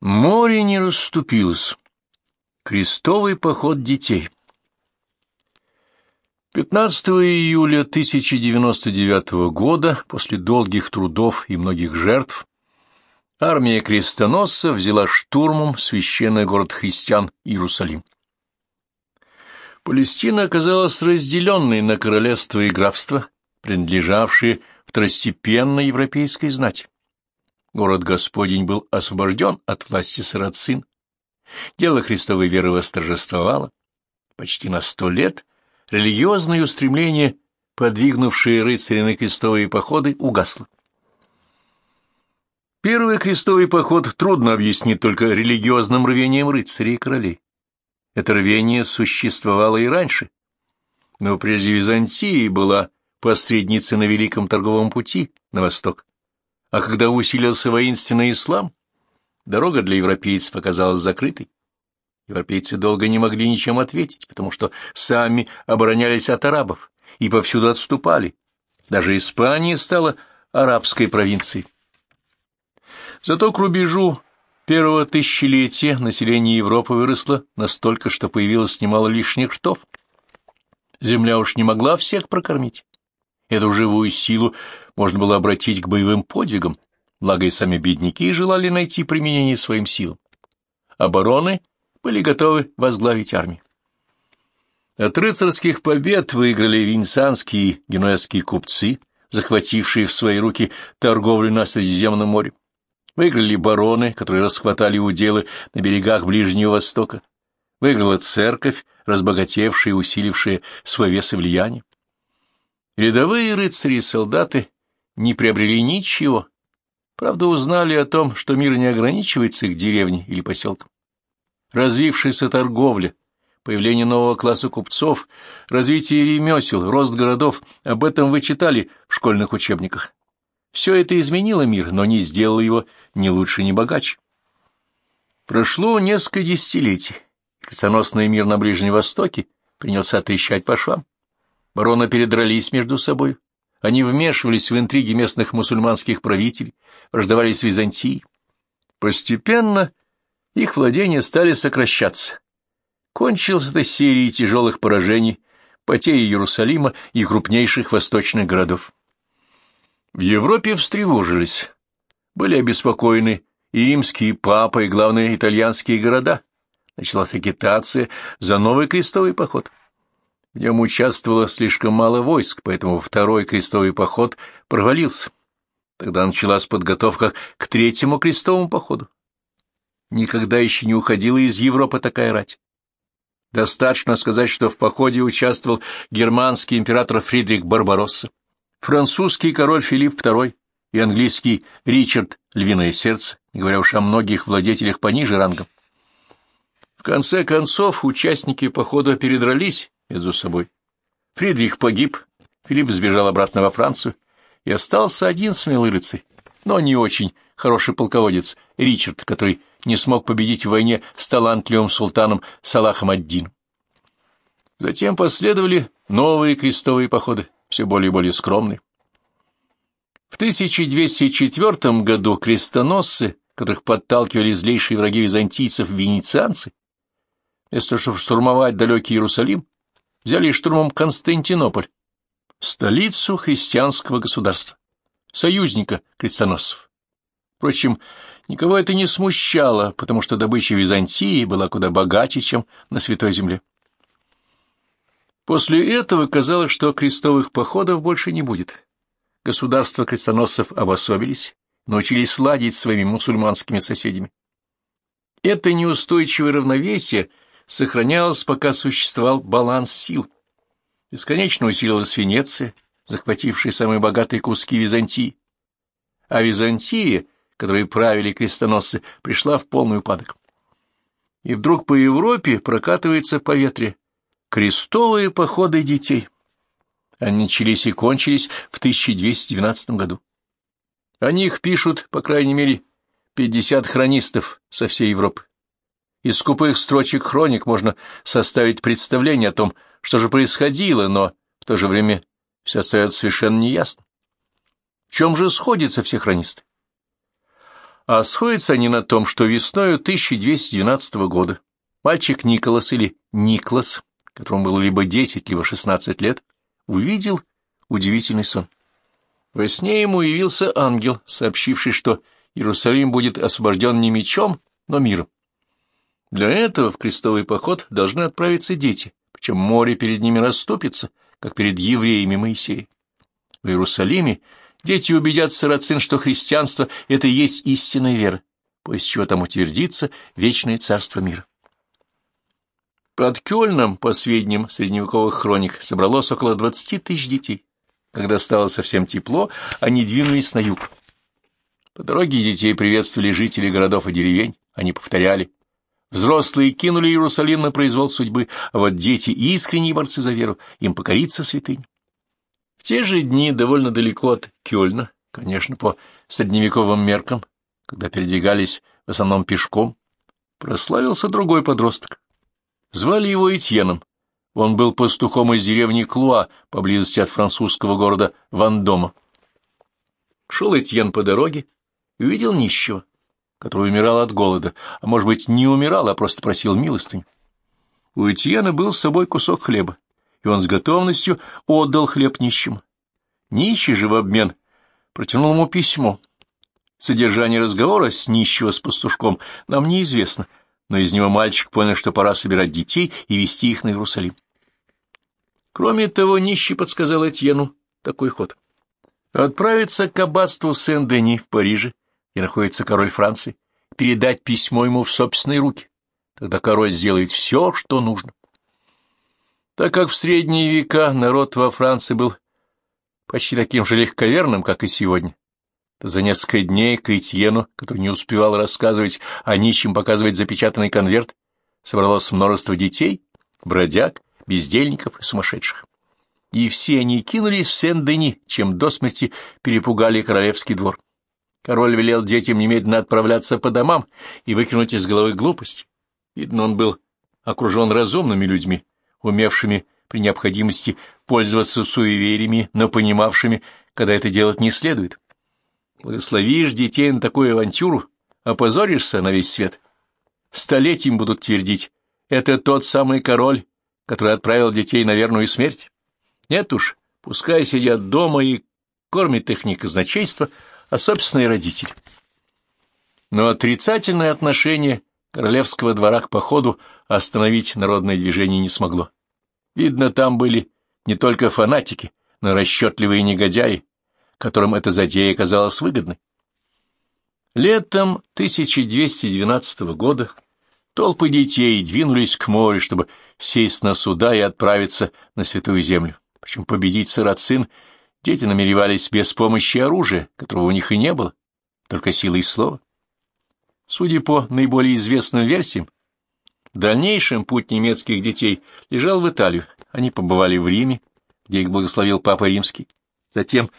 Море не расступилось. Крестовый поход детей. 15 июля 1099 года, после долгих трудов и многих жертв, армия крестоносца взяла штурмом священный город христиан Иерусалим. Палестина оказалась разделенной на королевство и графство, принадлежавшие второстепенной европейской знати. Город Господень был освобожден от власти сарацин. Дело Христовой веры восторжествовало. Почти на сто лет религиозные устремления, подвигнувшие рыцаря на крестовые походы, угасло. Первый крестовый поход трудно объяснить только религиозным рвением рыцарей и королей. Это рвение существовало и раньше, но прежде Византии была посредницей на Великом торговом пути на восток. А когда усилился воинственный ислам, дорога для европейцев оказалась закрытой. Европейцы долго не могли ничем ответить, потому что сами оборонялись от арабов и повсюду отступали. Даже Испания стала арабской провинцией. Зато к рубежу первого тысячелетия население Европы выросло настолько, что появилось немало лишних ртов. Земля уж не могла всех прокормить. Эту живую силу можно было обратить к боевым подвигам, благо и сами бедняки желали найти применение своим силам. Обороны были готовы возглавить армию. От рыцарских побед выиграли венецианские и генуэзские купцы, захватившие в свои руки торговлю на Средиземном море. Выиграли бароны, которые расхватали уделы на берегах Ближнего Востока. Выиграла церковь, разбогатевшая и усилившая свой вес и влияние. Рядовые рыцари и солдаты не приобрели ничего, правда узнали о том, что мир не ограничивается их деревней или поселком. Развившаяся торговля, появление нового класса купцов, развитие ремесел, рост городов — об этом вы читали в школьных учебниках. Все это изменило мир, но не сделало его ни лучше, ни богаче. Прошло несколько десятилетий. Крестоносный мир на Ближнем Востоке принялся трещать по швам. Бароны передрались между собой. Они вмешивались в интриги местных мусульманских правителей, враждовали с Византией. Постепенно их владения стали сокращаться. Кончилась эта серия тяжелых поражений, потери Иерусалима и крупнейших восточных городов. В Европе встревожились, были обеспокоены и римские папы, и, главные, итальянские города. Началась агитация за новый крестовый поход. В нем участвовало слишком мало войск, поэтому второй крестовый поход провалился. Тогда началась подготовка к третьему крестовому походу. Никогда еще не уходила из Европы такая рать. Достаточно сказать, что в походе участвовал германский император Фридрих Барбаросса, французский король Филипп II и английский Ричард Львиное Сердце, не говоря уж о многих владетелях пониже рангом. В конце концов, участники похода передрались между собой. Фридрих погиб, Филипп сбежал обратно во Францию, и остался один смелый рыцарь, но не очень хороший полководец Ричард, который не смог победить в войне с талантливым султаном Салахом ад-Дин. Затем последовали новые крестовые походы, все более и более скромные. В 1204 году крестоносцы, которых подталкивали злейшие враги византийцев венецианцы, вместо того, чтобы штурмовать далекий Иерусалим, взяли штурмом Константинополь, столицу христианского государства, союзника крестоносцев. Впрочем, никого это не смущало, потому что добыча Византии была куда богаче, чем на Святой Земле. После этого казалось, что крестовых походов больше не будет. Государства крестоносцев обособились, научились сладить своими мусульманскими соседями. Это неустойчивое равновесие сохранялось, пока существовал баланс сил. Бесконечно усилилась Венеция, захватившая самые богатые куски Византии. А Византия, которой правили крестоносцы, пришла в полный упадок. И вдруг по Европе прокатывается поветрие. Крестовые походы детей. Они начались и кончились в 1212 году. О них пишут, по крайней мере, 50 хронистов со всей Европы. Из скупых строчек хроник можно составить представление о том, что же происходило, но в то же время все остается совершенно неясно. В чем же сходятся все хронисты? А сходятся они на том, что весною 1212 года мальчик Николас или Никлас, которому было либо 10, либо 16 лет, увидел удивительный сон. Во сне ему явился ангел, сообщивший, что Иерусалим будет освобожден не мечом, но миром. Для этого в крестовый поход должны отправиться дети, причем море перед ними расступится, как перед евреями Моисея. В Иерусалиме дети убедят сарацин, что христианство — это и есть истинная вера, после чего там утвердится вечное царство мира. Под Кёльном, по сведениям средневековых хроник, собралось около 20 тысяч детей. Когда стало совсем тепло, они двинулись на юг. По дороге детей приветствовали жители городов и деревень, они повторяли Взрослые кинули Иерусалим на произвол судьбы, а вот дети, искренние борцы за веру, им покорится святынь. В те же дни, довольно далеко от Кёльна, конечно, по средневековым меркам, когда передвигались в основном пешком, прославился другой подросток. Звали его Этьеном. Он был пастухом из деревни Клуа, поблизости от французского города Вандома. Шел Этьен по дороге и увидел нищего который умирал от голода, а, может быть, не умирал, а просто просил милостыню. У Этьена был с собой кусок хлеба, и он с готовностью отдал хлеб нищему. Нищий же в обмен протянул ему письмо. Содержание разговора с нищего с пастушком нам неизвестно, но из него мальчик понял, что пора собирать детей и вести их на Иерусалим. Кроме того, нищий подсказал Этьену такой ход. Отправиться к аббатству Сен-Дени в Париже где находится король Франции, передать письмо ему в собственные руки. Тогда король сделает все, что нужно. Так как в средние века народ во Франции был почти таким же легковерным, как и сегодня, то за несколько дней к который не успевал рассказывать, а нищим показывать запечатанный конверт, собралось множество детей, бродяг, бездельников и сумасшедших. И все они кинулись в Сен-Дени, чем до смерти перепугали королевский двор. Король велел детям немедленно отправляться по домам и выкинуть из головы глупость. Видно, он был окружен разумными людьми, умевшими при необходимости пользоваться суевериями, но понимавшими, когда это делать не следует. Благословишь детей на такую авантюру, опозоришься на весь свет. Столетием будут твердить, это тот самый король, который отправил детей на верную смерть. Нет уж, пускай сидят дома и кормит их не казначейство, а собственные родители. Но отрицательное отношение королевского двора к походу остановить народное движение не смогло. Видно, там были не только фанатики, но расчетливые негодяи, которым эта затея казалась выгодной. Летом 1212 года толпы детей двинулись к морю, чтобы сесть на суда и отправиться на Святую Землю. Причем победить сарацин Дети намеревались без помощи оружия, которого у них и не было, только силой слова. Судя по наиболее известным версиям, дальнейшем путь немецких детей лежал в Италию. Они побывали в Риме, где их благословил Папа Римский. Затем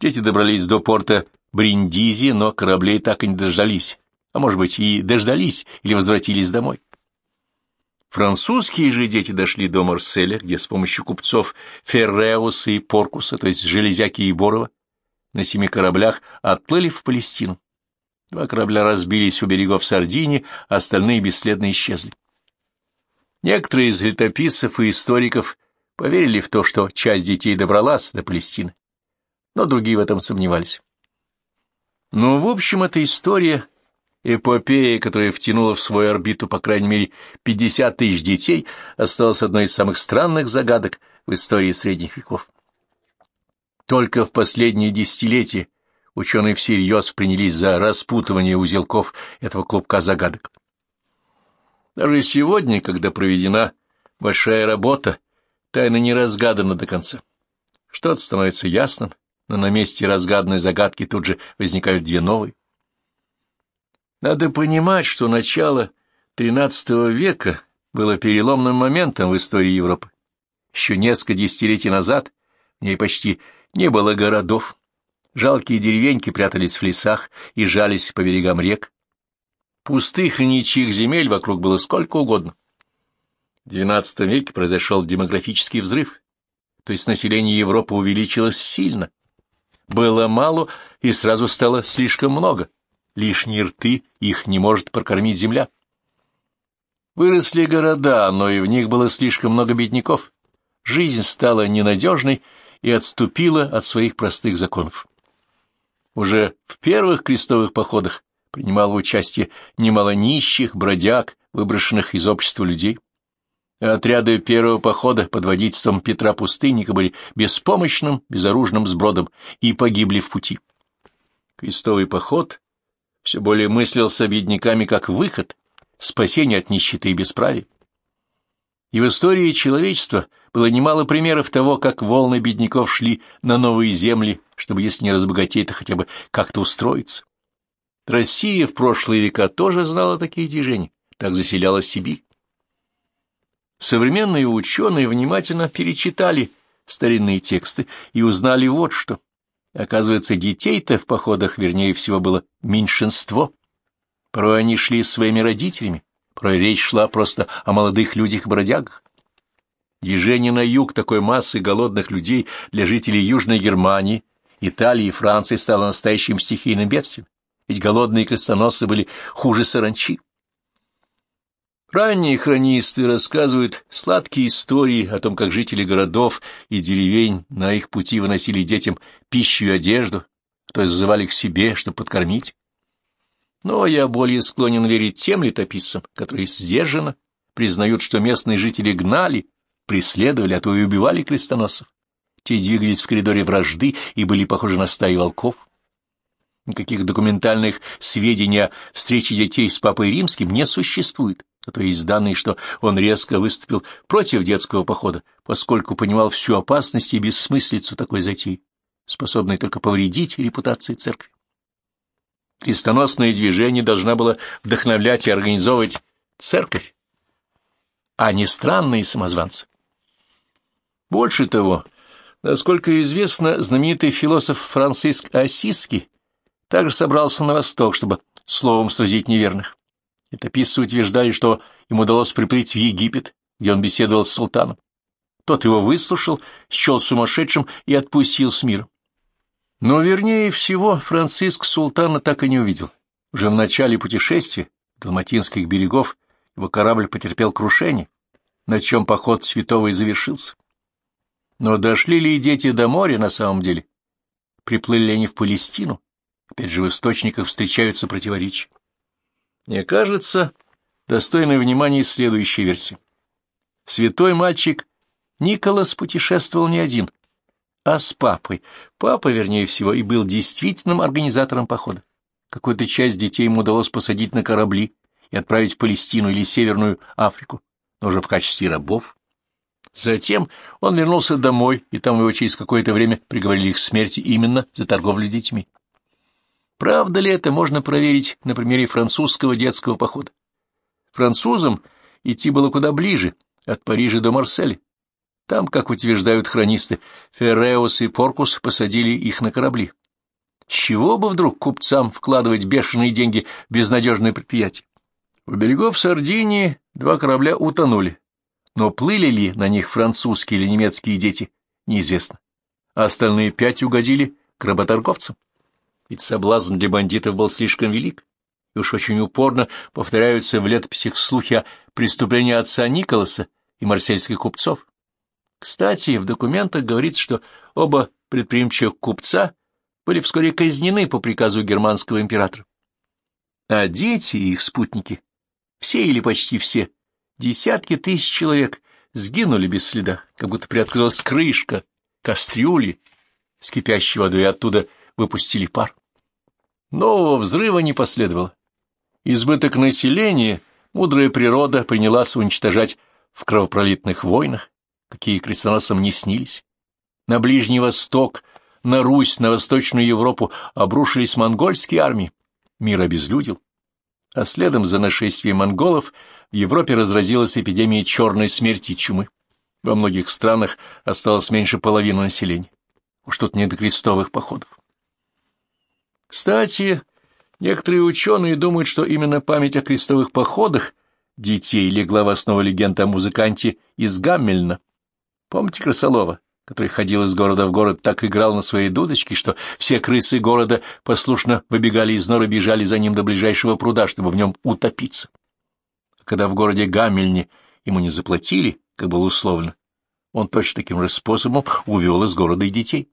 дети добрались до порта Бриндизи, но кораблей так и не дождались, а может быть и дождались или возвратились домой. Французские же дети дошли до Марселя, где с помощью купцов Ферреуса и Поркуса, то есть Железяки и Борова, на семи кораблях отплыли в Палестину. Два корабля разбились у берегов Сардинии, остальные бесследно исчезли. Некоторые из летописцев и историков поверили в то, что часть детей добралась до Палестины, но другие в этом сомневались. Но, в общем, эта история Эпопея, которая втянула в свою орбиту по крайней мере 50 тысяч детей, осталась одной из самых странных загадок в истории средних веков. Только в последние десятилетия ученые всерьез принялись за распутывание узелков этого клубка загадок. Даже сегодня, когда проведена большая работа, тайна не разгадана до конца. Что-то становится ясным, но на месте разгаданной загадки тут же возникают две новые. Надо понимать, что начало XIII века было переломным моментом в истории Европы. Еще несколько десятилетий назад в ней почти не было городов. Жалкие деревеньки прятались в лесах и жались по берегам рек. Пустых и ничьих земель вокруг было сколько угодно. В XII веке произошел демографический взрыв, то есть население Европы увеличилось сильно. Было мало и сразу стало слишком много. Лишние рты, их не может прокормить земля. Выросли города, но и в них было слишком много бедняков. Жизнь стала ненадежной и отступила от своих простых законов. Уже в первых крестовых походах принимало участие немало нищих, бродяг, выброшенных из общества людей. Отряды первого похода под водительством Петра Пустынника были беспомощным, безоружным сбродом и погибли в пути. Крестовый поход все более мыслился бедняками как выход, спасение от нищеты и бесправия. И в истории человечества было немало примеров того, как волны бедняков шли на новые земли, чтобы, если не разбогатеть, то хотя бы как-то устроиться. Россия в прошлые века тоже знала такие движения, так заселяла Сибирь. Современные ученые внимательно перечитали старинные тексты и узнали вот что. Оказывается, детей-то в походах, вернее всего, было меньшинство. Порой они шли с своими родителями, порой речь шла просто о молодых людях-бродягах. Движение на юг такой массы голодных людей для жителей Южной Германии, Италии и Франции стало настоящим стихийным бедствием, ведь голодные крестоносцы были хуже саранчи. Ранние хронисты рассказывают сладкие истории о том, как жители городов и деревень на их пути выносили детям пищу и одежду, то есть зазывали к себе, чтобы подкормить. Но я более склонен верить тем летописцам, которые сдержанно признают, что местные жители гнали, преследовали, а то и убивали крестоносцев. Те двигались в коридоре вражды и были похожи на стаи волков. Никаких документальных сведений о встрече детей с Папой Римским не существует. Зато есть данные, что он резко выступил против детского похода, поскольку понимал всю опасность и бессмыслицу такой затеи, способной только повредить репутации церкви. Крестоносное движение должна была вдохновлять и организовывать церковь, а не странные самозванцы. Больше того, насколько известно, знаменитый философ Франциск Осиский также собрался на восток, чтобы словом сразить неверных. Летописцы утверждали, что им удалось приплыть в Египет, где он беседовал с султаном. Тот его выслушал, счел сумасшедшим и отпустил с миром. Но, вернее всего, Франциск султана так и не увидел. Уже в начале путешествия Далматинских берегов его корабль потерпел крушение, на чем поход святого и завершился. Но дошли ли дети до моря на самом деле? Приплыли ли они в Палестину? Опять же, в источниках встречаются противоречия. Мне кажется, достойной внимания следующая версия. Святой мальчик Николас путешествовал не один, а с папой. Папа, вернее всего, и был действительным организатором похода. Какую-то часть детей ему удалось посадить на корабли и отправить в Палестину или Северную Африку, но уже в качестве рабов. Затем он вернулся домой, и там его через какое-то время приговорили к смерти именно за торговлю детьми. Правда ли это, можно проверить на примере французского детского похода. Французам идти было куда ближе, от Парижа до Марселя. Там, как утверждают хронисты, Ферреус и Поркус посадили их на корабли. С чего бы вдруг купцам вкладывать бешеные деньги в безнадежное предприятие? У берегов Сардинии два корабля утонули, но плыли ли на них французские или немецкие дети, неизвестно. А остальные пять угодили к работорговцам ведь соблазн для бандитов был слишком велик, и уж очень упорно повторяются в летописях слухи о преступлении отца Николаса и марсельских купцов. Кстати, в документах говорится, что оба предприимчивых купца были вскоре казнены по приказу германского императора. А дети и их спутники, все или почти все, десятки тысяч человек, сгинули без следа, как будто приоткрылась крышка, кастрюли с кипящей водой, и оттуда выпустили пар. Нового взрыва не последовало. Избыток населения мудрая природа принялась уничтожать в кровопролитных войнах, какие крестоносцам не снились. На Ближний Восток, на Русь, на Восточную Европу обрушились монгольские армии. Мир обезлюдил. А следом за нашествием монголов в Европе разразилась эпидемия черной смерти и чумы. Во многих странах осталось меньше половины населения. Уж тут не до крестовых походов. Кстати, некоторые ученые думают, что именно память о крестовых походах детей легла в основу легенды о музыканте из Гаммельна. Помните Красолова, который ходил из города в город, так играл на своей дудочке, что все крысы города послушно выбегали из норы, бежали за ним до ближайшего пруда, чтобы в нем утопиться. А когда в городе Гамельне ему не заплатили, как было условно, он точно таким же способом увел из города и детей.